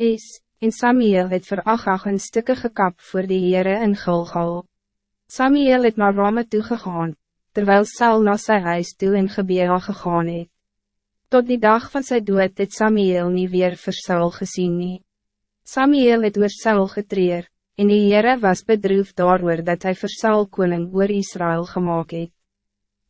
Is, en Samuel het vir Agag een stukke gekap voor die Heere in Gilgal. Samuel het naar Rome toegegaan, terwijl Saul na sy huis toe in Gebea gegaan het. Tot die dag van zijn dood het Samuel niet weer vir Saul gesien nie. Samuel het oor Saul getreer, en die Heere was bedroefd daarover dat hij vir Saul koning oor Israël gemaakt het.